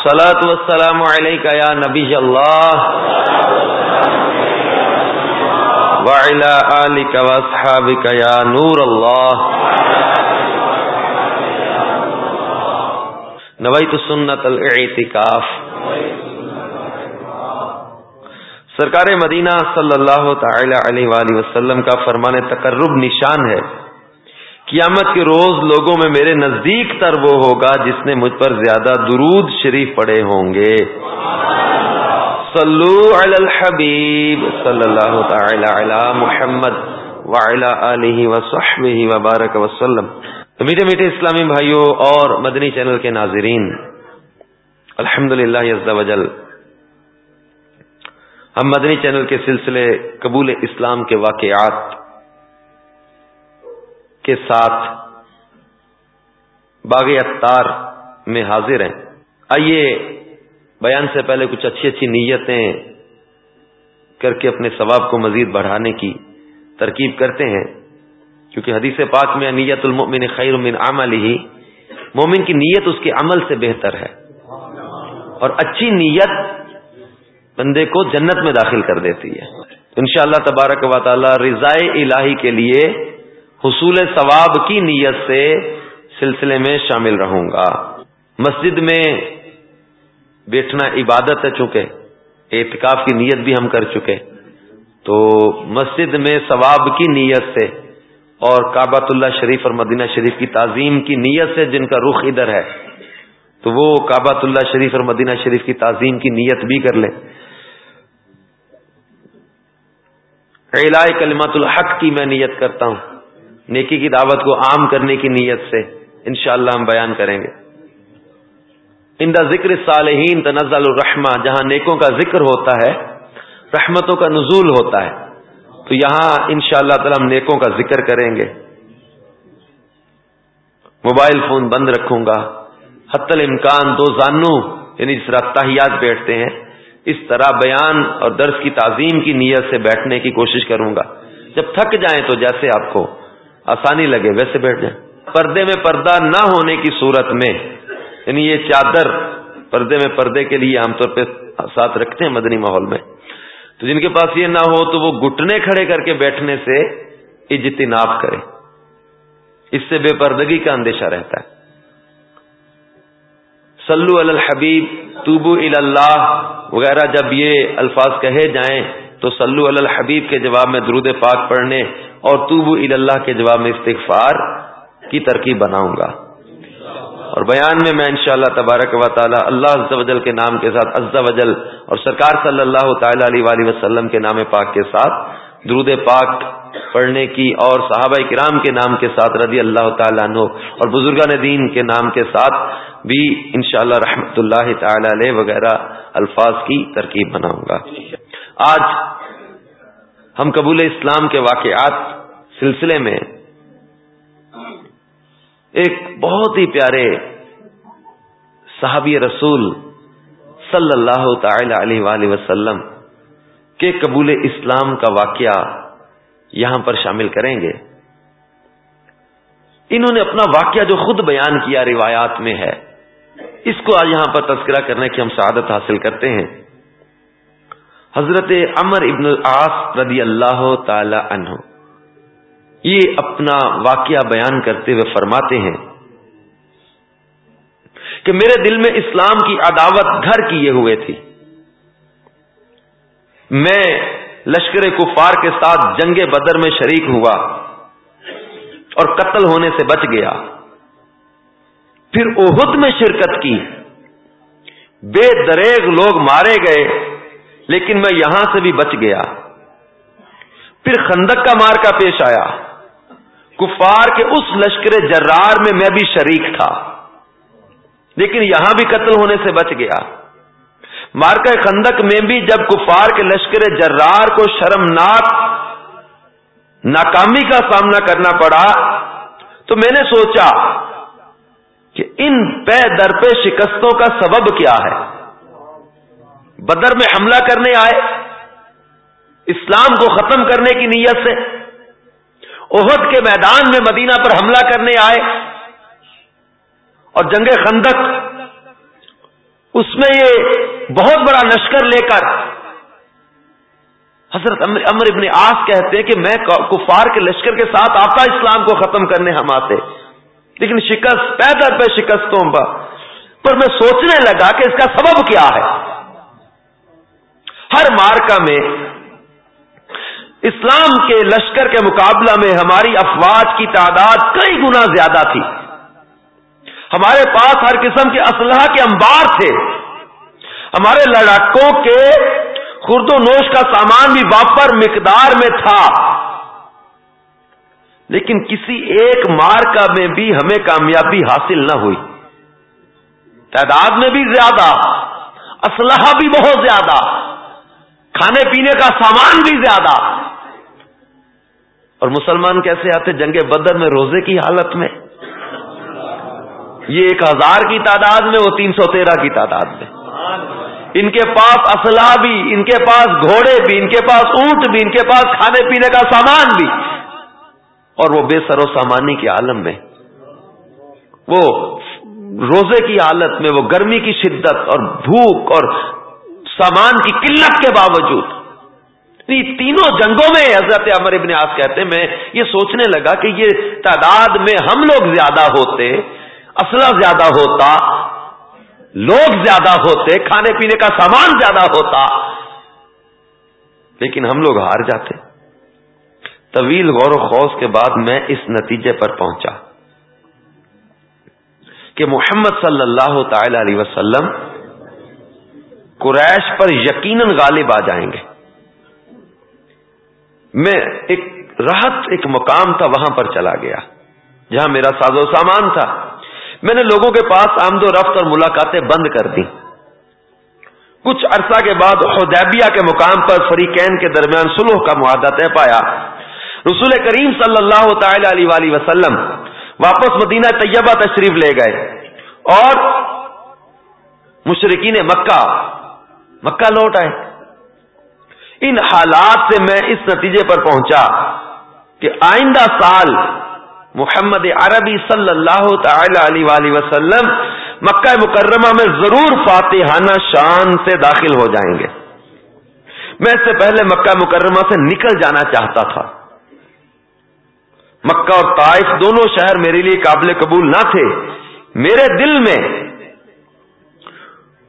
سلاۃ والسلام علیکہ یا نبی اللہ وعلى آلك واصحابك يا نور اللہ نویت سنت الاعتکاف سرکار مدینہ صلی اللہ تعالی علیہ وآلہ وسلم کا فرمان تقرب نشان ہے. قیامت کے روز لوگوں میں میرے نزدیک تر وہ ہوگا جس نے مجھ پر زیادہ درود شریف پڑے ہوں گے۔ صلو علی الحبیب، صلی اللہ تعالی علی محمد وعلی آلہ وصحبہ وبارک وسلم میٹھے میٹھے اسلامی بھائیوں اور مدنی چینل کے ناظرین الحمد للہ وجل ہم مدنی چینل کے سلسلے قبول اسلام کے واقعات کے ساتھ باغ اتار میں حاضر ہیں۔ آئیے بیان سے پہلے کچھ اچھی اچھی نیتیں کر کے اپنے ثواب کو مزید بڑھانے کی ترکیب کرتے ہیں۔ کیونکہ حدیث پاک میں نیت المؤمن خیر من عمل ہی مومن کی نیت اس کے عمل سے بہتر ہے۔ اور اچھی نیت بندے کو جنت میں داخل کر دیتی ہے۔ انشاءاللہ تبارک و تعالی رضائے الہی کے لیے حصول ثواب کی نیت سے سلسلے میں شامل رہوں گا۔ مسجد میں بیٹھنا عبادت ہے چونکہ اعتکاف کی نیت بھی ہم کر چکے۔ تو مسجد میں ثواب کی نیت سے اور کعبۃ اللہ شریف اور مدینہ شریف کی تعظیم کی نیت سے جن کا رخ ادھر ہے، تو وہ کعبۃ اللہ شریف اور مدینہ شریف کی تعظیم کی نیت بھی کر لیں۔ کلمت الحق کی میں نیت کرتا ہوں۔ نیکی کی دعوت کو عام کرنے کی نیت سے انشاءاللہ ہم بیان کریں گے۔ اندا ذکر صالحین تنزل الرحمہ جہاں نیکوں کا ذکر ہوتا ہے، رحمتوں کا نزول ہوتا ہے۔ تو یہاں ان شاء اللہ تعالی ہم نیکوں کا ذکر کریں گے۔ موبائل فون بند رکھوں گا۔ حت الامکان دو زانو یعنی جس طرح تاحیات بیٹھتے ہیں، اس طرح بیان اور درس کی تعظیم کی نیت سے بیٹھنے کی کوشش کروں گا۔ جب تھک جائیں تو جیسے آپ کو آسانی لگے، ویسے بیٹھ جائیں۔ پردے میں پردہ نہ ہونے کی صورت میں یعنی یہ چادر پردے میں پردے کے لیے عام طور پہ ساتھ رکھتے ہیں مدنی ماحول میں۔ تو جن کے پاس یہ نہ ہو تو وہ گٹنے کھڑے کر کے بیٹھنے سے اجتناب کرے۔ اس سے بے پردگی کا اندیشہ رہتا ہے۔ سلو الحبیب، توبو اللہ وغیرہ جب یہ الفاظ کہے جائیں تو سلو الحبیب کے جواب میں درود پاک پڑھنے اور توبو اللہ کے جواب میں استغفار کی ترکیب بناؤں گا۔ اور بیان میں میں انشاءاللہ تبارک و تعالی اللہ عز و جل کے نام کے ساتھ، عز و جل اور سرکار صلی اللہ تعالی علیہ وآلہ وسلم کے نام پاک کے ساتھ، درود پاک پڑھنے کی اور صحابہ کرام کے نام کے ساتھ، رضی اللہ تعالیٰ عنہ اور بزرگان دین کے نام کے ساتھ بھی انشاءاللہ اللہ رحمت اللہ تعالی علیہ وغیرہ الفاظ کی ترکیب بناؤں گا۔ آج ہم قبول اسلام کے واقعات سلسلے میں ایک بہت ہی پیارے صحابی رسول صلی اللہ تعالی علیہ وآلہ وسلم کے قبول اسلام کا واقعہ یہاں پر شامل کریں گے۔ انہوں نے اپنا واقعہ جو خود بیان کیا روایات میں ہے، اس کو آج یہاں پر تذکرہ کرنے کی ہم سعادت حاصل کرتے ہیں۔ حضرت عمر ابن العاص رضی اللہ تعالی عنہ۔ یہ اپنا واقعہ بیان کرتے ہوئے فرماتے ہیں کہ میرے دل میں اسلام کی عداوت گھر کیے ہوئے تھی۔ میں لشکر کفار کے ساتھ جنگ بدر میں شریک ہوا اور قتل ہونے سے بچ گیا۔ پھر اہد میں شرکت کی۔ بے دریغ لوگ مارے گئے۔ لیکن میں یہاں سے بھی بچ گیا۔ پھر خندق کا مار کا پیش آیا۔ کفار کے اس لشکر جرار میں میں بھی شریک تھا۔ لیکن یہاں بھی قتل ہونے سے بچ گیا۔ مارکا خندق میں بھی جب کفار کے لشکر جرار کو شرمناک، ناکامی کا سامنا کرنا پڑا، تو میں نے سوچا کہ ان پے در پہ شکستوں کا سبب کیا ہے۔ بدر میں حملہ کرنے آئے، اسلام کو ختم کرنے کی نیت سے عہد کے میدان میں مدینہ پر حملہ کرنے آئے، اور جنگ خندق، اس میں یہ بہت بڑا لشکر لے کر، حضرت امر ابن آس کہتے ہیں کہ میں کفار کے لشکر کے ساتھ آتا اسلام کو ختم کرنے ہم آتے۔ لیکن شکست پیدا پہ شکستوں پر میں سوچنے لگا کہ اس کا سبب کیا ہے۔ ہر مارکا میں اسلام کے لشکر کے مقابلہ میں ہماری افواج کی تعداد کئی گنا زیادہ تھی۔ ہمارے پاس ہر قسم کے اسلحہ کے انبار تھے۔ ہمارے لڑاکوں کے خرد و نوش کا سامان بھی واپر مقدار میں تھا۔ لیکن کسی ایک مارکا میں بھی ہمیں کامیابی حاصل نہ ہوئی۔ تعداد میں بھی زیادہ، اسلحہ بھی بہت زیادہ۔ کھانے پینے کا سامان بھی زیادہ۔ اور مسلمان کیسے آتے جنگ بدر میں روزے کی حالت میں؟ یہ ایک ہزار کی تعداد میں، وہ تین سو تیرہ کی تعداد میں۔ ان کے پاس اسلحہ بھی، ان کے پاس گھوڑے بھی، ان کے پاس اونٹ بھی، ان کے پاس کھانے پینے کا سامان بھی۔ اور وہ بے سر و سامانی کے عالم میں۔ وہ روزے کی حالت میں، وہ گرمی کی شدت اور بھوک اور سامان کی قلت کے باوجود۔ تینوں جنگوں میں حضرت عمر ابن آس کہتے میں یہ سوچنے لگا کہ یہ تعداد میں ہم لوگ زیادہ ہوتے، اسلحہ زیادہ ہوتا، لوگ زیادہ ہوتے، کھانے پینے کا سامان زیادہ ہوتا، لیکن ہم لوگ ہار جاتے۔ طویل غور و خوص کے بعد میں اس نتیجے پر پہنچا کہ محمد صلی اللہ تعالی علیہ وسلم قریش پر یقیناً غالب آ جائیں گے۔ میں ایک راحت، ایک مقام تھا وہاں پر چلا گیا، جہاں میرا ساز و سامان تھا۔ میں نے لوگوں کے پاس آمد و رفت اور ملاقاتیں بند کر دی کچھ عرصہ کے بعد حدیبیہ کے مقام پر فریقین کے درمیان سلوح کا معاہدہ طے پایا۔ رسول کریم صلی اللہ تعالی علیہ وآلہ وسلم واپس مدینہ طیبہ تشریف لے گئے اور مشرقین مکہ مکہ لوٹ آئے۔ ان حالات سے میں اس نتیجے پر پہنچا کہ آئندہ سال محمد عربی صلی اللہ تعالی علیہ وآلہ وسلم مکہ مکرمہ میں ضرور فاتحانہ شان سے داخل ہو جائیں گے۔ میں اس سے پہلے مکہ مکرمہ سے نکل جانا چاہتا تھا۔ مکہ اور طائف دونوں شہر میرے لیے قابل قبول نہ تھے۔ میرے دل میں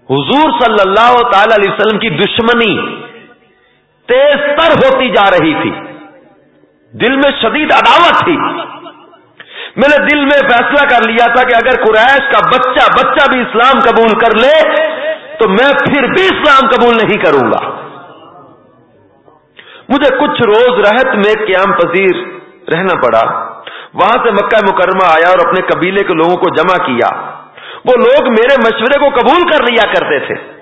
حضور صلی اللہ تعالی علیہ وسلم کی دشمنی تیز تر ہوتی جا رہی تھی۔ دل میں شدید عداوت تھی۔ میں نے دل میں فیصلہ کر لیا تھا کہ اگر قریش کا بچہ بچہ بھی اسلام قبول کر لے تو میں پھر بھی اسلام قبول نہیں کروں گا۔ مجھے کچھ روز رہت میں قیام پذیر رہنا پڑا۔ وہاں سے مکہ مکرمہ آیا اور اپنے قبیلے کے لوگوں کو جمع کیا۔ وہ لوگ میرے مشورے کو قبول کر لیا کرتے تھے۔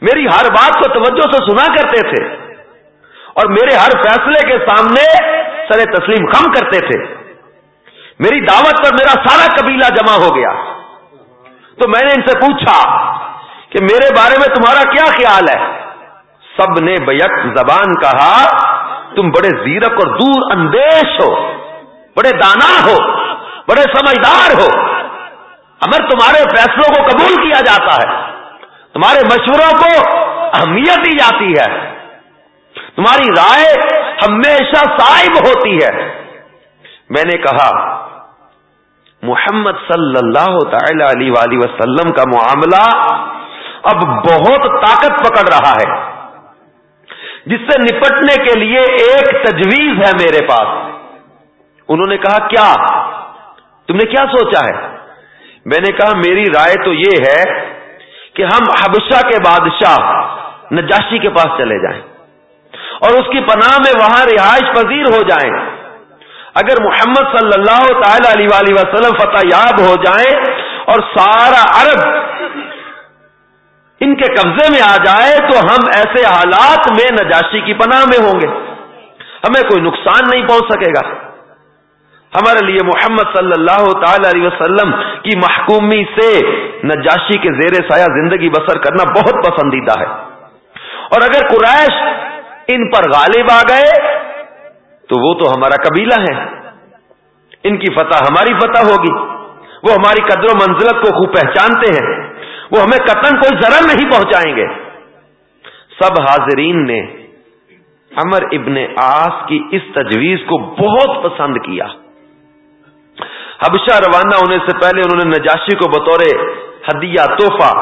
میری ہر بات کو توجہ سے سنا کرتے تھے۔ اور میرے ہر فیصلے کے سامنے سر تسلیم خم کرتے تھے۔ میری دعوت پر میرا سارا قبیلہ جمع ہو گیا۔ تو میں نے ان سے پوچھا کہ میرے بارے میں تمہارا کیا خیال ہے؟ سب نے بیک زبان کہا، تم بڑے زیرک اور دور اندیش ہو، بڑے دانا ہو، بڑے سمجھدار ہو۔ امر تمہارے فیصلوں کو قبول کیا جاتا ہے۔ تمہارے مشوروں کو اہمیت دی جاتی ہے۔ تمہاری رائے ہمیشہ صاحب ہوتی ہے۔ میں نے کہا، محمد صلی اللہ تعالی علیہ وآلہ وسلم کا معاملہ اب بہت طاقت پکڑ رہا ہے، جس سے نپٹنے کے لیے ایک تجویز ہے میرے پاس۔ انہوں نے کہا، کیا؟ تم نے کیا سوچا ہے؟ میں نے کہا میری رائے تو یہ ہے کہ ہم حبشہ کے بادشاہ نجاشی کے پاس چلے جائیں اور اس کی پناہ میں وہاں رہائش پذیر ہو جائیں۔ اگر محمد صلی اللہ تعالی علیہ وآلہ وسلم فتح یاب ہو جائیں اور سارا عرب ان کے قبضے میں آ جائے تو ہم ایسے حالات میں نجاشی کی پناہ میں ہوں گے۔ ہمیں کوئی نقصان نہیں پہنچ سکے گا۔ ہمارے لیے محمد صلی اللہ تعالی علیہ وسلم کی محکومی سے نجاشی کے زیر سایہ زندگی بسر کرنا بہت پسندیدہ ہے۔ اور اگر قریش ان پر غالب آ گئے، تو وہ تو ہمارا قبیلہ ہے۔ ان کی فتح ہماری فتح ہوگی۔ وہ ہماری قدر و منزلت کو خوب پہچانتے ہیں۔ وہ ہمیں قطن کوئی ضرر نہیں پہنچائیں گے۔ سب حاضرین نے امر ابن آس کی اس تجویز کو بہت پسند کیا۔ حبشہ روانہ ہونے سے پہلے انہوں نے نجاشی کو بطور ہدیہ توحفہ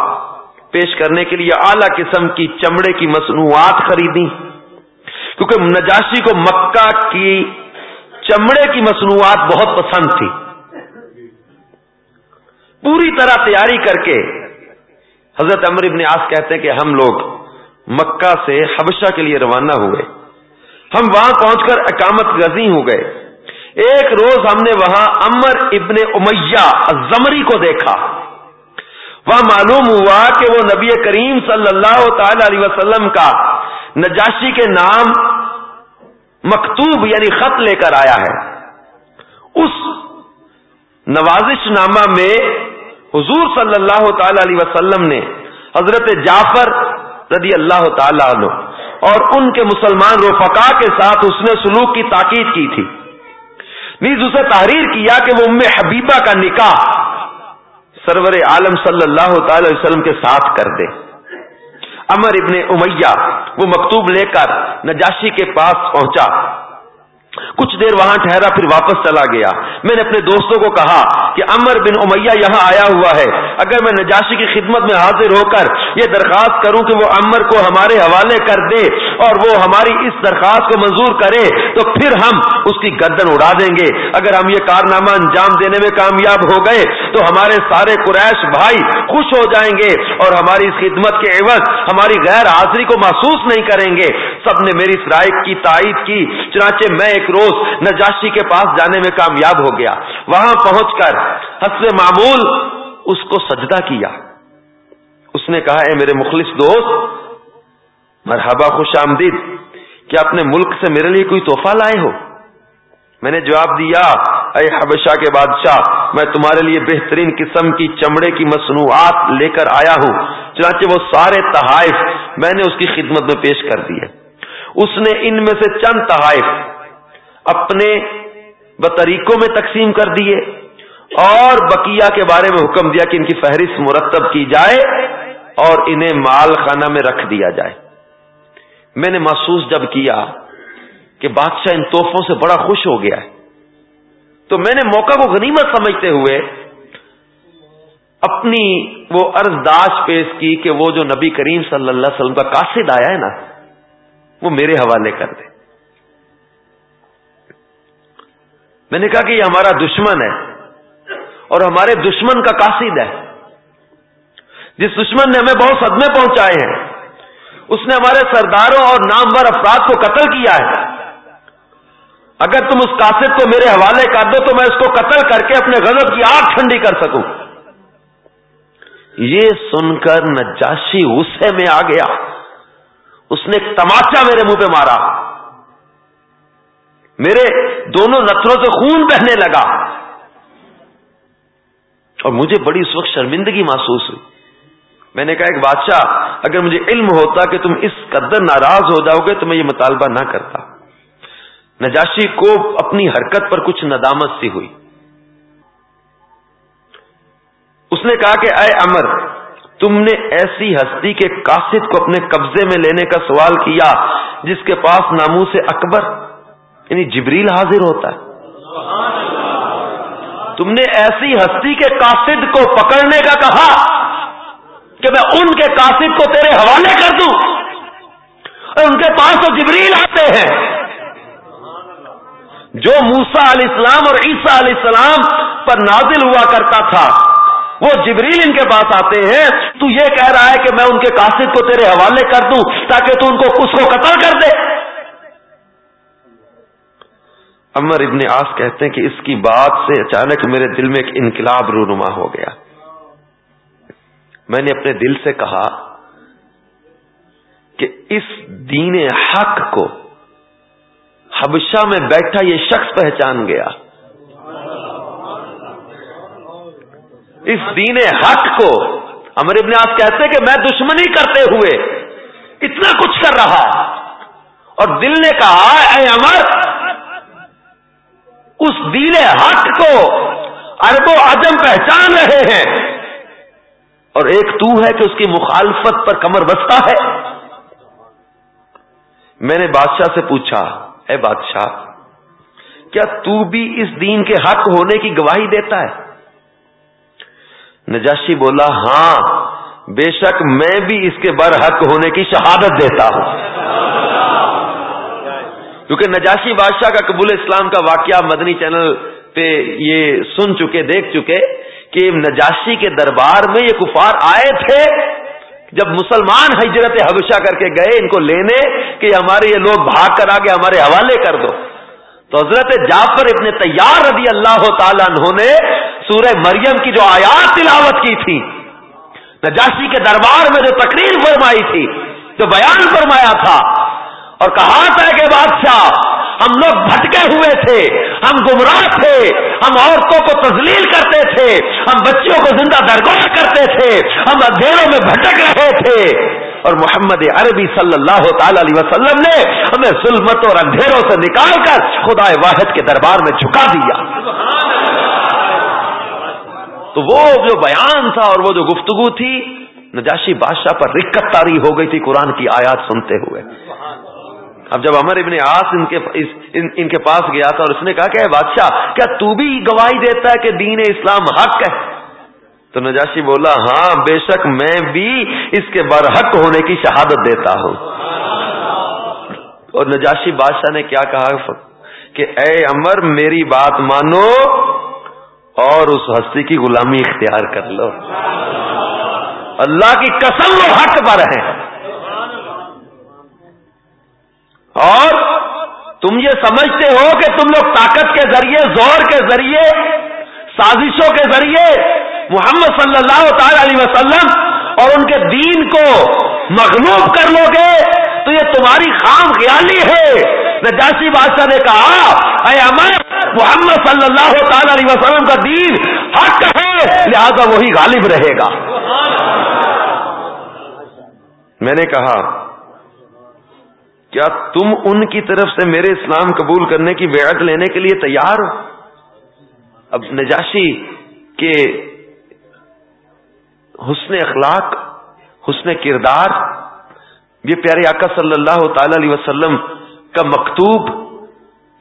پیش کرنے کے لیے اعلی قسم کی چمڑے کی مصنوعات خریدی کیونکہ نجاشی کو مکہ کی چمڑے کی مصنوعات بہت پسند تھی۔ پوری طرح تیاری کر کے حضرت امر ابن آس کہتے ہیں کہ ہم لوگ مکہ سے حبشہ کے لیے روانہ ہوئے۔ ہم وہاں پہنچ کر اقامت گزی ہو گئے۔ ایک روز ہم نے وہاں امر ابن امیہ زمری کو دیکھا۔ وہاں معلوم ہوا کہ وہ نبی کریم صلی اللہ تعالی علیہ وسلم کا نجاشی کے نام مکتوب یعنی خط لے کر آیا ہے۔ اس نوازش نامہ میں حضور صلی اللہ تعالی علیہ وسلم نے حضرت جعفر رضی اللہ تعالی عنہ اور ان کے مسلمان رفقا کے ساتھ اس نے سلوک کی تاکید کی تھی۔ نیز اسے تحریر کیا کہ وہ ام حبیبہ کا نکاح سرور عالم صلی اللہ تعالی وسلم کے ساتھ کر دے۔ امر ابن امیہ وہ مکتوب لے کر نجاشی کے پاس پہنچا۔ کچھ دیر وہاں ٹھہرا، پھر واپس چلا گیا۔ میں نے اپنے دوستوں کو کہا کہ امر بن امیہ یہاں آیا ہوا ہے۔ اگر میں نجاشی کی خدمت میں حاضر ہو کر یہ درخواست کروں کہ وہ امر کو ہمارے حوالے کر دے اور وہ ہماری اس درخواست کو منظور کرے، تو پھر ہم اس کی گردن اڑا دیں گے۔ اگر ہم یہ کارنامہ انجام دینے میں کامیاب ہو گئے، تو ہمارے سارے قریش بھائی خوش ہو جائیں گے اور ہماری اس خدمت کے عوض ہماری غیر حاضری کو محسوس نہیں کریں گے۔ سب نے میری رائے کی، تائید کی، چنانچہ میں ایک روز نجاشی کے پاس جانے میں کامیاب ہو گیا۔ وہاں پہنچ کر حسب معمول اس کو سجدہ کیا۔ اس نے کہا، اے میرے مخلص دوست، مرحبا، خوش آمدید۔ کیا اپنے ملک سے میرے لیے کوئی تحفہ لائے ہو؟ میں نے جواب دیا، اے حبشہ کے بادشاہ، میں تمہارے لیے بہترین قسم کی چمڑے کی مصنوعات لے کر آیا ہوں۔ چنانچہ وہ سارے تحائف میں نے اس کی خدمت میں پیش کر دیے۔ اس نے ان میں سے چند تحائف اپنے بطریقوں میں تقسیم کر دیے اور بقیہ کے بارے میں حکم دیا کہ ان کی فہرست مرتب کی جائے اور انہیں مال خانہ میں رکھ دیا جائے۔ میں نے محسوس جب کیا کہ بادشاہ ان توحفوں سے بڑا خوش ہو گیا ہے۔ تو میں نے موقع کو غنیمت سمجھتے ہوئے اپنی وہ ارزداش پیش کی کہ وہ جو نبی کریم صلی اللہ علیہ وسلم کا قاصد آیا ہے نا، وہ میرے حوالے کر دے۔ میں نے کہا کہ یہ ہمارا دشمن ہے اور ہمارے دشمن کا قاصد ہے۔ جس دشمن نے ہمیں بہت صدمے پہنچائے ہیں، اس نے ہمارے سرداروں اور نامور افراد کو قتل کیا ہے۔ اگر تم اس قاصد کو میرے حوالے کر دو تو میں اس کو قتل کر کے اپنے غضب کی آگ ٹھنڈی کر سکوں۔ یہ سن کر نجاشی غصے میں آ گیا۔ اس نے ایک تماچا میرے منہ پہ مارا۔ میرے دونوں نتروں سے خون بہنے لگا۔ اور مجھے بڑی اس وقت شرمندگی محسوس ہوئی۔ میں نے کہا، ایک بادشاہ، اگر مجھے علم ہوتا کہ تم اس قدر ناراض ہو جاؤ گے تو میں یہ مطالبہ نہ کرتا۔ نجاشی کو اپنی حرکت پر کچھ ندامت سی ہوئی۔ اس نے کہا کہ، اے امر، تم نے ایسی ہستی کے قاصد کو اپنے قبضے میں لینے کا سوال کیا جس کے پاس نامو سے اکبر یعنی جبریل حاضر ہوتا ہے۔ تم نے ایسی ہستی کے قاصد کو پکڑنے کا کہا کہ میں ان کے قاصد کو تیرے حوالے کر دوں۔ اور ان کے پاس تو جبریل آتے ہیں۔ جو موسا علیہ السلام اور عیسیٰ علیہ السلام پر نازل ہوا کرتا تھا، وہ جبریل ان کے پاس آتے ہیں۔ تو یہ کہہ رہا ہے کہ میں ان کے قاصد کو تیرے حوالے کر دوں تاکہ تو ان کو اس کو قتل کر دے۔ امر ابن آس کہتے ہیں کہ اس کی بات سے اچانک میرے دل میں ایک انقلاب رونما ہو گیا۔ میں نے اپنے دل سے کہا کہ اس دین حق کو حبشہ میں بیٹھا یہ شخص پہچان گیا۔ اس دین حق کو امر ابن آس کہتے کہ میں دشمنی کرتے ہوئے اتنا کچھ کر رہا اور دل نے کہا، اے امر اس دین حق کو ارب و عجم پہچان رہے ہیں۔ اور ایک تو ہے کہ اس کی مخالفت پر کمر بستا ہے۔ میں نے بادشاہ سے پوچھا، اے بادشاہ، کیا تو بھی اس دین کے حق ہونے کی گواہی دیتا ہے؟ نجاشی بولا ہاں بے شک میں بھی اس کے بر حق ہونے کی شہادت دیتا ہوں۔ کیونکہ نجاشی بادشاہ کا قبول اسلام کا واقعہ مدنی چینل پہ یہ سن چکے، دیکھ چکے کہ نجاشی کے دربار میں یہ کفار آئے تھے جب مسلمان ہجرت حبشہ کر کے گئے ان کو لینے کہ ہمارے یہ لوگ بھاگ کر آگے ہمارے حوالے کر دو۔ تو حضرت جعفر ابن تیار رضی اللہ تعالیٰ انہوں نے سورہ مریم کی جو آیات تلاوت کی تھی، نجاشی کے دربار میں جو تقریر فرمائی تھی، جو بیان فرمایا تھا اور کہا تھا کہ بادشاہ، ہم لوگ بھٹکے ہوئے تھے، ہم گمراہ تھے، ہم عورتوں کو تزلیل کرتے تھے، ہم بچیوں کو زندہ درگاہ کرتے تھے، ہم اندھیروں میں بھٹک رہے تھے۔ اور محمد عربی صلی اللہ تعالی علیہ وسلم نے ہمیں ظلمت اور اندھیروں سے نکال کر خدا واحد کے دربار میں جھکا دیا۔ تو وہ جو بیان تھا اور وہ جو گفتگو تھی، نجاشی بادشاہ پر رکت تاری ہو گئی تھی قرآن کی آیات سنتے ہوئے۔ اب جب امر ابن آس ان کے ان کے پاس گیا تھا اور اس نے کہا کہ اے بادشاہ، کیا تو بھی گواہی دیتا ہے کہ دین اسلام حق ہے؟ تو نجاشی بولا ہاں بے شک میں بھی اس کے برحق ہونے کی شہادت دیتا ہوں۔ اور نجاشی بادشاہ نے کیا کہا؟ کہ اے امر میری بات مانو اور اس ہستی کی غلامی اختیار کر لو۔ اللہ کی قسم وہ حق پر ہے اور تم یہ سمجھتے ہو کہ تم لوگ طاقت کے ذریعے زور کے ذریعے سازشوں کے ذریعے محمد صلی اللہ تعالی علیہ وسلم اور ان کے دین کو مغلوب کر لو گے تو یہ تمہاری خام خیالی ہے۔ نجاسی بادشاہ نے کہا اے امر محمد صلی اللہ تعالی علیہ وسلم کا دین حق ہے لہذا وہی غالب رہے گا۔ میں نے کہا کیا تم ان کی طرف سے میرے اسلام قبول کرنے کی بیعت لینے کے لیے تیار ہو؟ اب نجاشی کے حسن اخلاق، حسن کردار، یہ پیارے آقا صلی اللہ تعالی علیہ وسلم کا مکتوب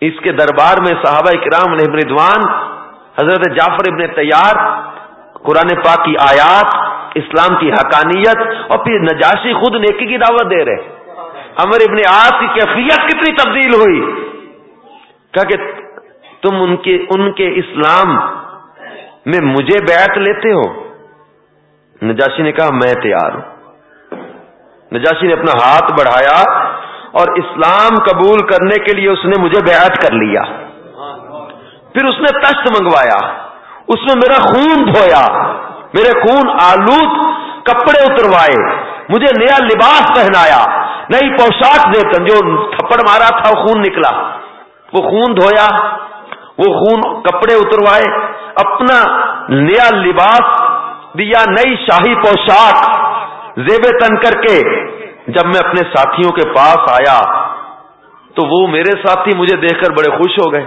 اس کے دربار میں صحابہ کرام علیہ ردوان حضرت جعفر ابن تیار، قرآن پاک کی آیات، اسلام کی حقانیت اور پھر نجاشی خود نیکی کی دعوت دے رہے امر ابن آس کی کیفیت کتنی تبدیل ہوئی؟ کہا کہ تم ان کے ان کے اسلام میں مجھے بیعت لیتے ہو۔ نجاشی نے کہا، میں تیار ہوں۔ نجاشی نے اپنا ہاتھ بڑھایا اور اسلام قبول کرنے کے لیے اس نے مجھے بیعت کر لیا۔ پھر اس نے تشت منگوایا۔ اس میں میرا خون دھویا۔ میرے خون آلود کپڑے اتروائے مجھے نیا لباس پہنایا۔ نئی پوشاک دیتے جو تھپڑ مارا تھا، وہ خون نکلا۔ وہ خون دھویا، وہ خون کپڑے اتروائے اپنا نیا لباس دیا، نئی شاہی پوشاک زیب تن کر کے جب میں اپنے ساتھیوں کے پاس آیا، تو وہ میرے ساتھی مجھے دیکھ کر بڑے خوش ہو گئے۔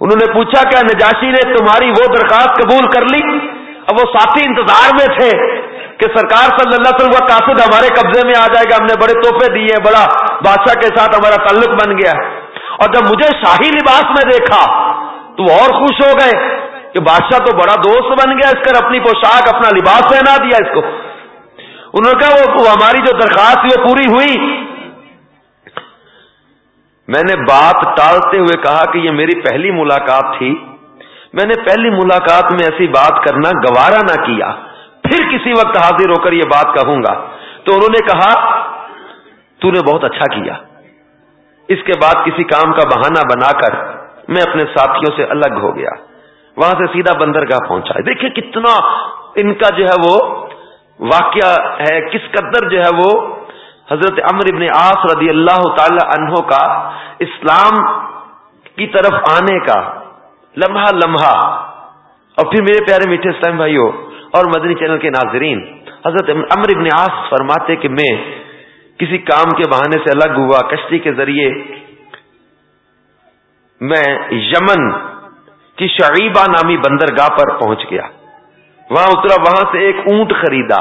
انہوں نے پوچھا، کیا نجاشی نے تمہاری وہ درخواست قبول کر لی؟ اب وہ ساتھی انتظار میں تھے۔ کہ سرکار صلی اللہ علیہ وسلم کا قاصد ہمارے قبضے میں آ جائے گا، ہم نے بڑے تحفے دیے، بڑا بادشاہ کے ساتھ ہمارا تعلق بن گیا۔ اور جب مجھے شاہی لباس میں دیکھا، تو اور خوش ہو گئے کہ بادشاہ تو بڑا دوست بن گیا، اس کر اپنی پوشاک، اپنا لباس پہنا دیا اس کو۔ انہوں نے کہا، وہ ہماری جو درخواست وہ پوری ہوئی۔ میں نے بات ٹالتے ہوئے کہا کہ یہ میری پہلی ملاقات تھی۔ میں نے پہلی ملاقات میں ایسی بات کرنا گوارا نہ کیا۔ پھر کسی وقت حاضر ہو کر یہ بات کہوں گا۔ تو انہوں نے کہا تو نے بہت اچھا کیا۔ اس کے بعد کسی کام کا بہانہ بنا کر میں اپنے ساتھیوں سے الگ ہو گیا۔ وہاں سے سیدھا بندرگاہ پہنچا۔ دیکھیں کتنا ان کا جو ہے وہ واقعہ ہے، کس قدر جو ہے وہ حضرت امر ابن آس رضی اللہ تعالی عنہ کا اسلام کی طرف آنے کا لمحہ لمحہ۔ اور پھر میرے پیارے میٹھے اسلام بھائیوں اور مدنی چینل کے ناظرین، حضرت امر ابن آس فرماتے کہ میں کسی کام کے بہانے سے الگ ہوا، کشتی کے ذریعے میں یمن کی شعیبہ نامی بندرگاہ پر پہنچ گیا۔ وہاں اترا، وہاں سے ایک اونٹ خریدا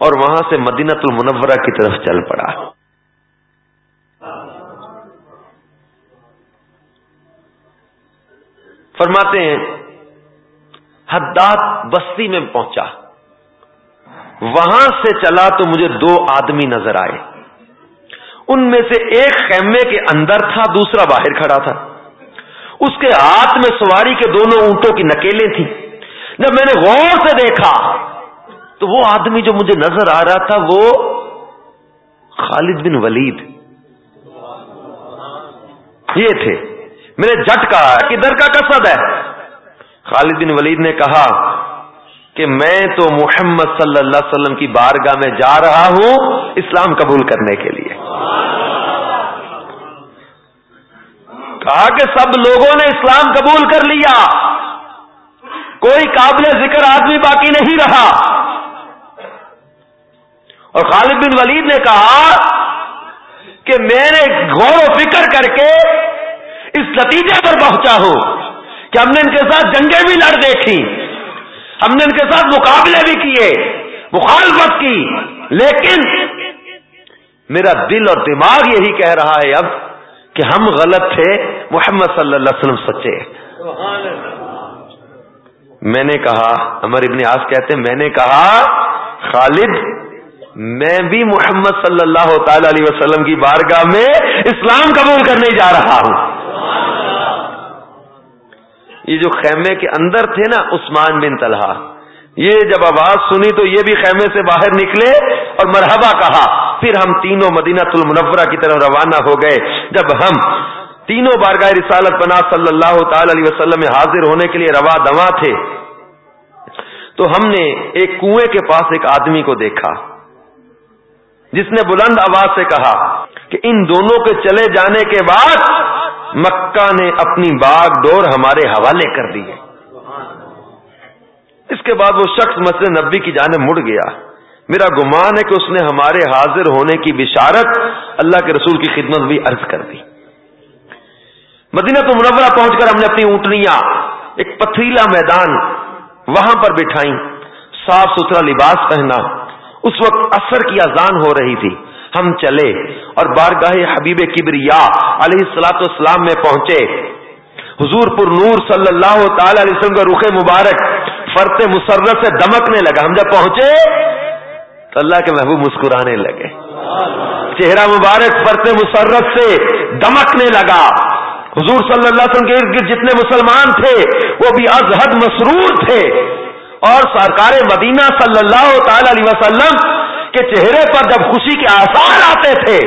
اور وہاں سے مدینت المنورہ کی طرف چل پڑا۔ فرماتے ہیں حداد بستی میں پہنچا۔ وہاں سے چلا تو مجھے دو آدمی نظر آئے۔ ان میں سے ایک خیمے کے اندر تھا، دوسرا باہر کھڑا تھا۔ اس کے ہاتھ میں سواری کے دونوں اونٹوں کی نکیلیں تھیں۔ جب میں نے غور سے دیکھا تو وہ آدمی جو مجھے نظر آ رہا تھا، وہ خالد بن ولید۔ یہ تھے۔ میں نے جھٹ کہا کدھر کا کسد ہے۔ خالد بن ولید نے کہا کہ میں تو محمد صلی اللہ علیہ وسلم کی بارگاہ میں جا رہا ہوں اسلام قبول کرنے کے لیے۔ کہا کہ سب لوگوں نے اسلام قبول کر لیا۔ کوئی قابل ذکر آدمی باقی نہیں رہا۔ اور خالد بن ولید نے کہا کہ میں نے غور و فکر کر کے اس نتیجے پر پہنچا ہوں۔ کہ ہم نے ان کے ساتھ جنگیں بھی لڑ دیکھی، ہم نے ان کے ساتھ مقابلے بھی کیے، مخالفت کی، لیکن میرا دل اور دماغ یہی کہہ رہا ہے اب کہ ہم غلط تھے، محمد صلی اللہ علیہ وسلم سچے میں نے کہا امر ابن آس کہتے میں نے کہا، خالد، میں بھی محمد صلی اللہ تعالی علیہ وسلم کی بارگاہ میں اسلام قبول کرنے جا رہا ہوں۔ یہ جو خیمے کے اندر تھے نا عثمان بن طلحہ، یہ جب آواز سنی تو یہ بھی خیمے سے باہر نکلے اور مرحبا کہا۔ پھر ہم تینوں مدینہ المنورہ کی طرف روانہ ہو گئے۔ جب ہم تینوں بارگاہ رسالت پناہ صلی اللہ تعالی علیہ وسلم میں حاضر ہونے کے لیے روا دوا تھے، تو ہم نے ایک کنویں کے پاس ایک آدمی کو دیکھا۔ جس نے بلند آواز سے کہا کہ ان دونوں کے چلے جانے کے بعد مکہ نے اپنی باغ ڈور ہمارے حوالے کر دی اس کے بعد وہ شخص مسجد نبی کی جانب مڑ گیا۔ میرا گمان ہے کہ اس نے ہمارے حاضر ہونے کی بشارت اللہ کے رسول کی خدمت بھی عرض کر دی۔ مدینہ تو منورہ پہنچ کر ہم نے اپنی اونٹنیاں، ایک پتھریلا میدان وہاں پر بٹھائی صاف ستھرا لباس پہنا۔ اس وقت اثر کی اذان ہو رہی تھی۔ ہم چلے اور بارگاہ حبیب کبریا علیہ السلاط اسلام میں پہنچے۔ حضور پر نور صلی اللہ تعالی علیہ وسلم کا رخ مبارک فرت مسرت سے دمکنے لگا۔ ہم جب پہنچے تو اللہ کے محبوب مسکرانے لگے۔ چہرہ مبارک فرت مسرت سے دمکنے لگا۔ حضور صلی اللہ علیہ وسلم کے ارد جتنے مسلمان تھے، وہ بھی از حد مسرور تھے۔ اور سرکار مدینہ صلی اللہ تعالی علیہ وسلم کے چہرے پر جب خوشی کے آثار آتے تھے،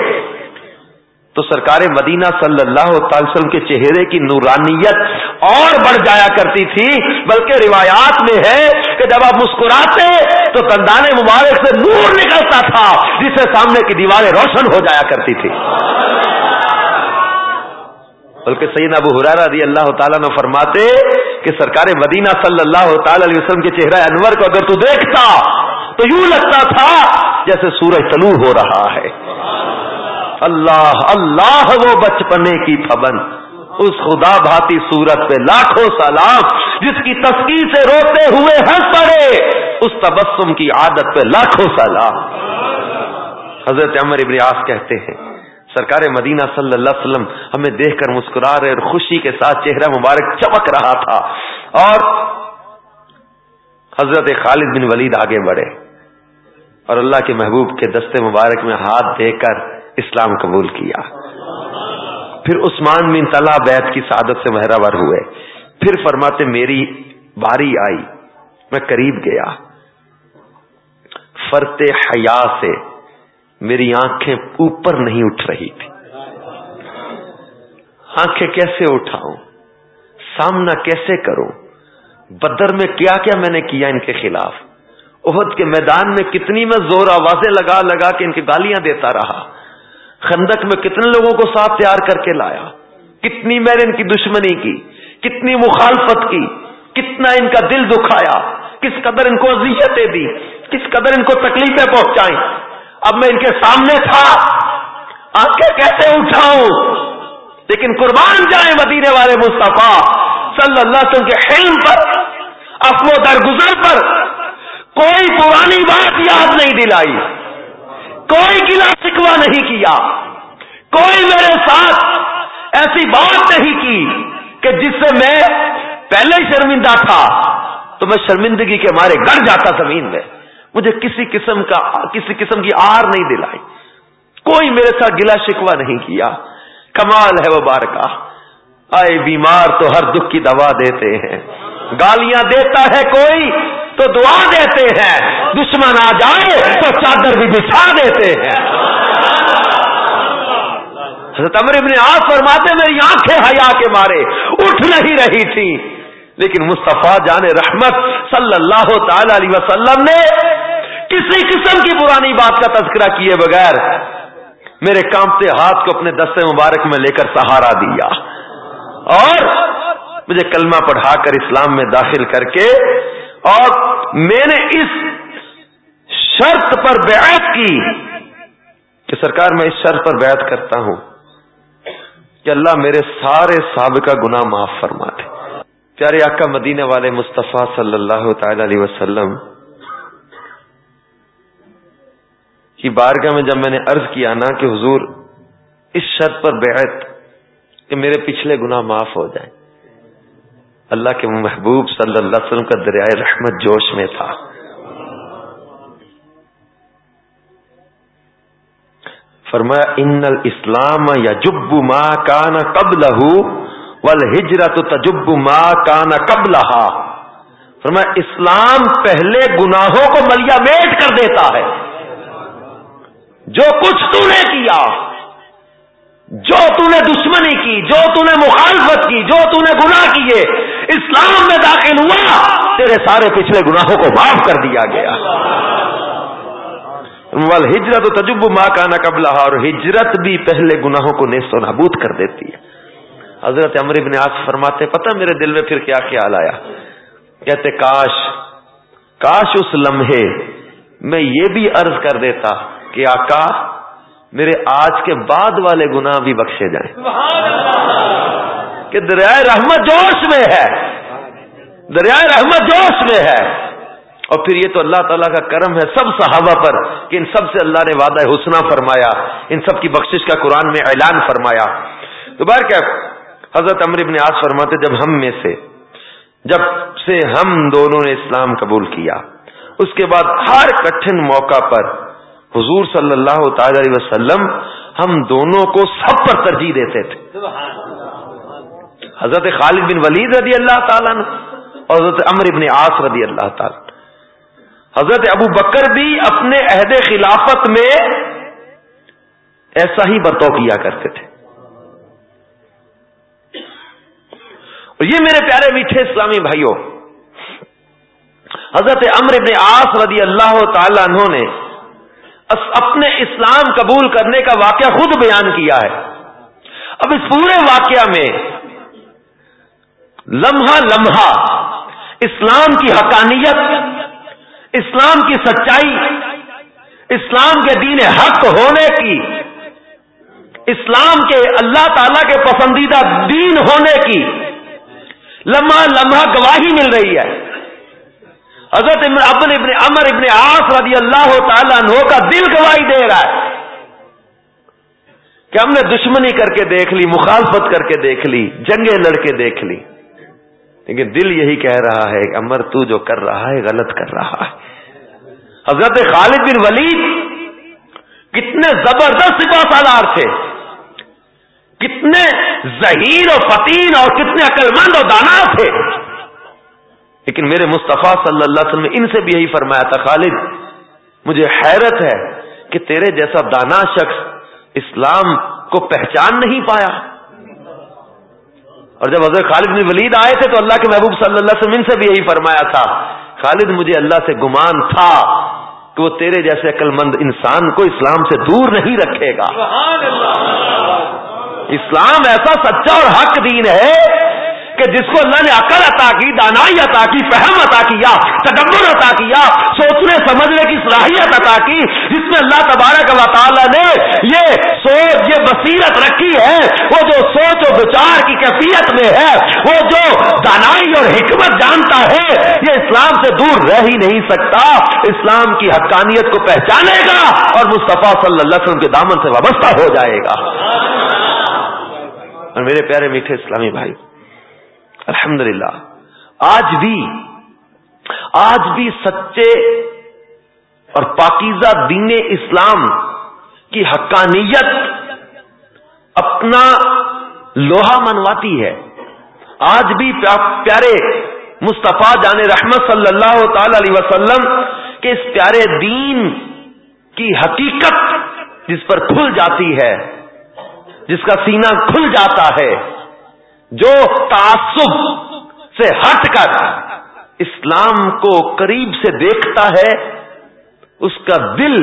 تو سرکار مدینہ صلی اللہ تعالی وسلم کے چہرے کی نورانیت اور بڑھ جایا کرتی تھی۔ بلکہ روایات میں ہے کہ جب آپ مسکراتے تو تندان مبارک سے نور نکلتا تھا جس سے سامنے کی دیواریں روشن ہو جایا کرتی تھی۔ بلکہ سید ابو حرارا رضی اللہ تعالیٰ نے فرماتے کہ سرکار مدینہ صلی اللہ تعالی علیہ وسلم کے چہرہ انور کو اگر تو دیکھتا تو یوں لگتا تھا جیسے سورج طلوع ہو رہا ہے۔ اللہ اللہ وہ بچپنے کی پبن اس خدا بھاتی صورت پہ لاکھوں سلام جس کی تسکیر سے روتے ہوئے ہنس پڑے، اس تبسم کی عادت پہ لاکھوں سلام حضرت عمر ابن عاص کہتے ہیں، سرکار مدینہ صلی اللہ علیہ وسلم ہمیں دیکھ کر مسکرا رہے اور خوشی کے ساتھ چہرہ مبارک چمک رہا تھا۔ اور حضرت خالد بن ولید آگے بڑھے۔ اور اللہ کے محبوب کے دستے مبارک میں ہاتھ دے کر اسلام قبول کیا۔ پھر عثمان بن طلح بیت کی سعادت سے مہراور ہوئے۔ پھر فرماتے میری باری آئی، میں قریب گیا۔ فرتے حیا سے میری آنکھیں اوپر نہیں اٹھ رہی تھی۔ آنکھیں کیسے اٹھاؤں؟ سامنا کیسے کروں؟ بدر میں کیا کیا میں نے کیا ان کے خلاف؟ عہد کے میدان میں کتنی میں زور آوازیں لگا لگا کے ان کی گالیاں دیتا رہا۔ خندق میں کتنے لوگوں کو ساتھ تیار کر کے لایا۔ کتنی میں نے ان کی دشمنی کی، کتنی مخالفت کی، کتنا ان کا دل دکھایا۔ کس قدر ان کو اذیتیں دی کس قدر ان کو تکلیفیں پہنچائی اب میں ان کے سامنے تھا، آنکھیں کیسے اٹھاؤں؟ لیکن قربان جائیں مدینے والے مصطفیٰ صلی اللہ علیہ وسلم کے حلم پر افو درگزر پر۔ کوئی پرانی بات یاد نہیں دلائی، کوئی گلا شکوا نہیں کیا، کوئی میرے ساتھ ایسی بات نہیں کی کہ جس سے میں پہلے ہی شرمندہ تھا، تو میں شرمندگی کے مارے گڑ جاتا زمین میں۔ مجھے کسی قسم کا، کسی قسم کی آر نہیں دلائی۔ کوئی میرے ساتھ گلا شکوا نہیں کیا۔ کمال ہے وہ بار کا آئے بیمار تو ہر دکھ کی دوا دیتے ہیں۔ گالیاں دیتا ہے کوئی تو دعا دیتے ہیں۔ دشمن آ جائے تو چادر بھی بچھا دیتے ہیں۔ حضرت عمر ابن آس فرماتے میری آنکھیں حیا کے مارے، اٹھ نہیں رہی تھی۔ لیکن مصطفیٰ جان رحمت صلی اللہ تعالی علیہ وسلم نے کسی قسم کی پرانی بات کا تذکرہ کیے بغیر میرے کامتے ہاتھ کو اپنے دستے مبارک میں لے کر سہارا دیا۔ اور مجھے کلمہ پڑھا کر اسلام میں داخل کر کے اور میں نے اس شرط پر بیعت کی کہ سرکار، میں اس شرط پر بیعت کرتا ہوں کہ اللہ میرے سارے سابقہ گناہ معاف فرما دے پیارے آقا مدینہ والے مصطفیٰ صلی اللہ تعالی علیہ وسلم، کی بارگاہ میں جب میں نے عرض کیا نا کہ حضور، اس شرط پر بیعت کہ میرے پچھلے گناہ معاف ہو جائیں۔ اللہ کے محبوب صلی اللہ علیہ وسلم کا دریائے رحمت جوش میں تھا۔ فرمایا، ان الاسلام یا جب ماں کانا قبل ول ہجرت تجب ماں کانا قبل فرمایا، اسلام پہلے گناہوں کو ملیا میٹ کر دیتا ہے۔ جو کچھ تو نے کیا۔ جو تو نے دشمنی کی، جو تو نے مخالفت کی، جو تو نے گناہ کیے، اسلام میں داخل ہوا، تیرے سارے پچھلے گناہوں کو معاف کر دیا گیا۔ ہجرت و تجب ماں کا نقبلہ اور ہجرت بھی پہلے گناہوں کو نیست و نابود کر دیتی ہے۔ حضرت عمر ابن آس فرماتے، پتہ میرے دل میں پھر کیا خیال آیا؟ کہتے، کاش کاش اس لمحے میں یہ بھی عرض کر دیتا کہ آقا میرے آج کے بعد والے گناہ بھی بخشے جائیں۔ کہ دریائے رحمت جوش میں ہے۔ دریائے رحمت جوش میں ہے۔ اور پھر یہ تو اللہ تعالیٰ کا کرم ہے سب صحابہ پر کہ ان سب سے اللہ نے وعدہ حسنہ فرمایا، ان سب کی بخشش کا قرآن میں اعلان فرمایا۔ دوبارہ کیا، حضرت امر ابن آس فرماتے، جب ہم میں سے، جب سے ہم دونوں نے اسلام قبول کیا، اس کے بعد ہر کٹھن موقع پر حضور صلی اللہ تعالی علیہ وسلم ہم دونوں کو سب پر ترجیح دیتے تھے۔ حضرت خالد بن ولید رضی اللہ تعالیٰ اور حضرت امر ابن آس رضی اللہ تعالی حضرت ابو بکر بھی اپنے عہد خلافت میں ایسا ہی برتو کیا کرتے تھے۔ اور یہ میرے پیارے میٹھے اسلامی بھائیوں، حضرت امر ابن آس رضی اللہ تعالی عنہ نے اپنے اسلام قبول کرنے کا واقعہ خود بیان کیا ہے۔ اب اس پورے واقعہ میں لمحہ لمحہ اسلام کی حقانیت، اسلام کی سچائی، اسلام کے دین حق ہونے کی، اسلام کے اللہ تعالی کے پسندیدہ دین ہونے کی لمحہ لمحہ گواہی مل رہی ہے۔ حضرت ابن ابن امر ابن آس رضی اللہ تعالیٰ عنہ کا دل گواہی دے رہا ہے کہ ہم نے دشمنی کر کے دیکھ لی، مخالفت کر کے دیکھ لی جنگیں لڑ کے دیکھ لی۔ لیکن دل یہی کہہ رہا ہے کہ امر تو جو کر رہا ہے، غلط کر رہا ہے۔ حضرت خالد بن ولید کتنے زبردست سپاہ سالار تھے۔ کتنے ذہین اور فتین اور کتنے عقل مند اور دانا تھے۔ لیکن میرے مصطفیٰ صلی اللہ علیہ وسلم نے ان سے بھی یہی فرمایا تھا خالد مجھے حیرت ہے کہ تیرے جیسا دانا شخص اسلام کو پہچان نہیں پایا۔ اور جب حضرت خالد بن ولید آئے تھے تو اللہ کے محبوب صلی اللہ علیہ وسلم ان سے بھی یہی فرمایا تھا۔ خالد مجھے اللہ سے گمان تھا کہ وہ تیرے جیسے عقل مند انسان کو اسلام سے دور نہیں رکھے گا۔ اسلام ایسا سچا اور حق دین ہے کہ جس کو اللہ نے عقل عطا کی، دانائی عطا کی، فہم عطا کیا تکبر عطا کیا، سوچنے، سمجھنے کی صلاحیت عطا کی، جس میں اللہ تبارک و تعالیٰ نے یہ سوچ، یہ بصیرت رکھی ہے، وہ جو سوچ و بچار کی کیفیت میں ہے، وہ جو دانائی اور حکمت جانتا ہے، یہ اسلام سے دور رہ ہی نہیں سکتا۔ اسلام کی حقانیت کو پہچانے گا اور مصطفیٰ صلی اللہ علیہ وسلم کے دامن سے وابستہ ہو جائے گا۔ اور میرے پیارے میٹھے اسلامی بھائی الحمد آج بھی آج بھی سچے اور پاکیزہ دین اسلام کی حقانیت اپنا لوہا منواتی ہے۔ آج بھی پیارے مصطفیٰ جان رحمت صلی اللہ تعالی علیہ وسلم کے اس پیارے دین کی حقیقت جس پر کھل جاتی ہے، جس کا سینہ کھل جاتا ہے۔ جو تعصب سے ہٹ کر اسلام کو قریب سے دیکھتا ہے، اس کا دل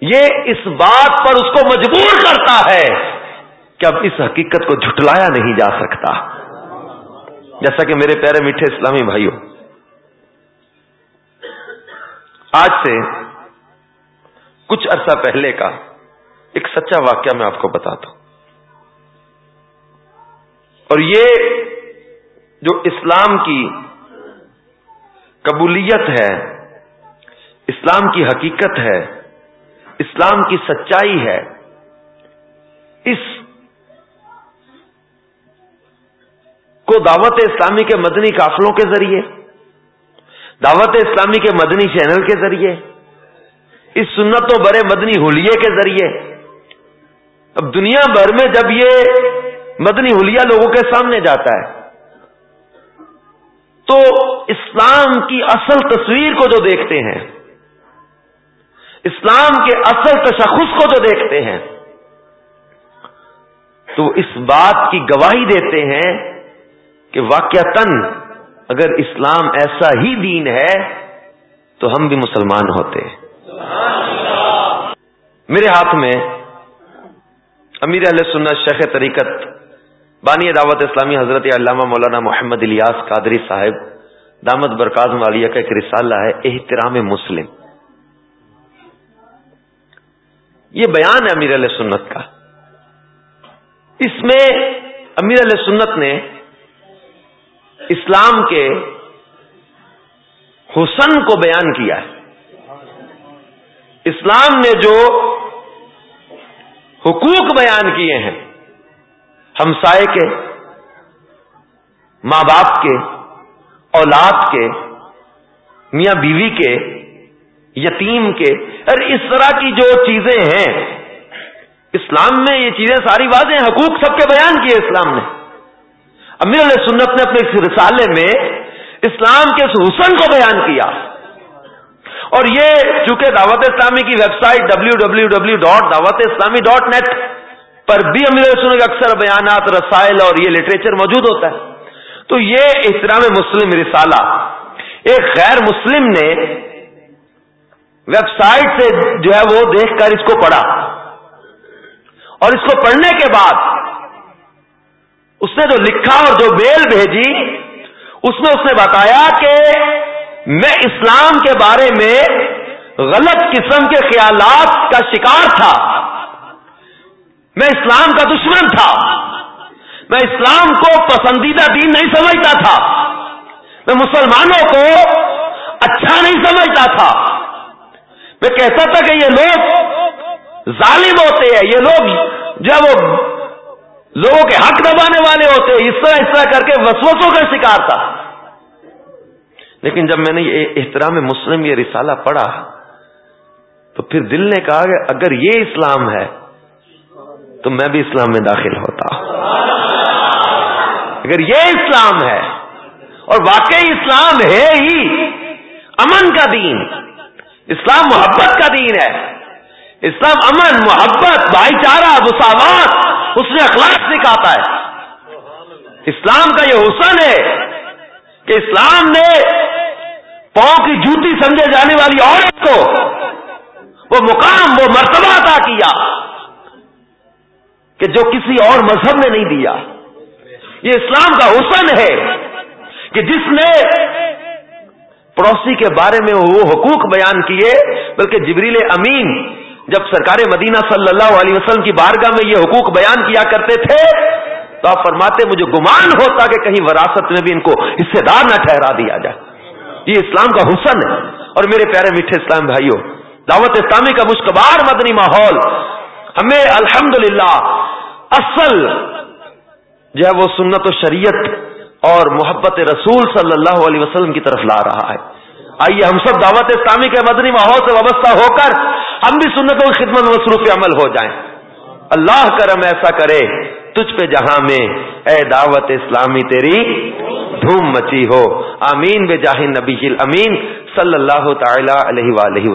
یہ اس بات پر اس کو مجبور کرتا ہے کہ اب اس حقیقت کو جھٹلایا نہیں جا سکتا۔ جیسا کہ میرے پیارے میٹھے اسلامی بھائیوں آج سے کچھ عرصہ پہلے کا ایک سچا واقعہ میں آپ کو بتاتا ہوں۔ اور یہ جو اسلام کی قبولیت ہے، اسلام کی حقیقت ہے، اسلام کی سچائی ہے، اس کو دعوت اسلامی کے مدنی قافلوں کے ذریعے، دعوت اسلامی کے مدنی چینل کے ذریعے، اس سنت و برے مدنی ہولیے کے ذریعے۔ اب دنیا بھر میں جب یہ مدنی حلیہ لوگوں کے سامنے جاتا ہے۔ تو اسلام کی اصل تصویر کو جو دیکھتے ہیں، اسلام کے اصل تشخص کو جو دیکھتے ہیں، تو اس بات کی گواہی دیتے ہیں کہ واقع تن اگر اسلام ایسا ہی دین ہے، تو ہم بھی مسلمان ہوتے۔ میرے ہاتھ میں امیر علیہ سنت شیخ طریقت بانی دعوت اسلامی حضرت علامہ مولانا محمد الیاس قادری صاحب، دامت برکاز والیہ کا ایک رسالہ ہے، احترام مسلم. یہ بیان ہے امیر علیہ سنت کا۔ اس میں امیر علیہ سنت نے اسلام کے حسن کو بیان کیا ہے۔ اسلام نے جو حقوق بیان کیے ہیں ہمسائے کے، ماں باپ کے، اولاد کے، میاں بیوی کے، یتیم کے۔ اور اس طرح کی جو چیزیں ہیں، اسلام میں یہ چیزیں ساری واضح حقوق سب کے بیان کیے اسلام نے۔ امیر علیہ سنت نے اپنے اس رسالے میں اسلام کے اس حسن کو بیان کیا۔ اور یہ چونکہ دعوت اسلامی کی website W W W dot Dawat Islami dot net پر بھی امیر سننے کے اکثر بیانات، رسائل اور یہ لٹریچر موجود ہوتا ہے۔ تو یہ احترام مسلم رسالہ، ایک غیر مسلم نے ویب سائٹ سے جو ہے وہ دیکھ کر اس کو پڑھا۔ اور اس کو پڑھنے کے بعد اس نے جو لکھا اور جو بیل بھیجی، اس میں اس نے بتایا کہ میں اسلام کے بارے میں غلط قسم کے خیالات کا شکار تھا۔ میں اسلام کا دشمن تھا۔ میں اسلام کو پسندیدہ دین نہیں سمجھتا تھا۔ میں مسلمانوں کو اچھا نہیں سمجھتا تھا۔ میں کہتا تھا کہ یہ لوگ ظالم ہوتے ہیں۔ یہ لوگ جو وہ لوگوں کے حق دبانے والے ہوتے ہیں۔ اس طرح اس طرح کر کے وسوسوں کا شکار تھا۔ لیکن جب میں نے یہ احترام مسلم یہ رسالہ پڑھا تو پھر دل نے کہا کہ اگر یہ اسلام ہے تو میں بھی اسلام میں داخل ہوتا۔ اگر یہ اسلام ہے، اور واقعی اسلام ہے ہی امن کا دین۔ اسلام محبت کا دین ہے۔ اسلام امن، محبت، بھائی چارہ، مساوات اس نے اخلاق سکھاتا ہے۔ اسلام کا یہ حسن ہے کہ اسلام نے پاؤں کی جوتی سمجھے جانے والی عورت کو وہ مقام، وہ مرتبہ عطا کیا۔ کہ جو کسی اور مذہب نے نہیں دیا۔ یہ اسلام کا حسن ہے کہ جس نے پڑوسی کے بارے میں وہ حقوق بیان کیے، بلکہ جبریل امین جب سرکار مدینہ صلی اللہ علیہ وسلم کی بارگاہ میں یہ حقوق بیان کیا کرتے تھے، تو آپ فرماتے مجھے گمان ہوتا کہ کہیں وراثت میں بھی ان کو حصے دار نہ ٹھہرا دیا جائے۔ یہ اسلام کا حسن ہے۔ اور میرے پیارے میٹھے اسلام بھائیوں دعوت اسلامی کا مشکبار مدنی ماحول ہمیں الحمد اصل جو ہے وہ سنت و شریعت اور محبت رسول صلی اللہ علیہ وسلم کی طرف لا رہا ہے۔ آئیے ہم سب دعوت اسلامی کے مدنی ماحول سے وابستہ ہو کر ہم بھی سنتوں کی خدمت مصروف عمل ہو جائیں۔ اللہ کرم ایسا کرے تجھ پہ جہاں میں اے دعوت اسلامی تیری دھوم مچی ہو۔ آمین بے جاہن نبی امین صلی اللہ تعالی علیہ وسلم۔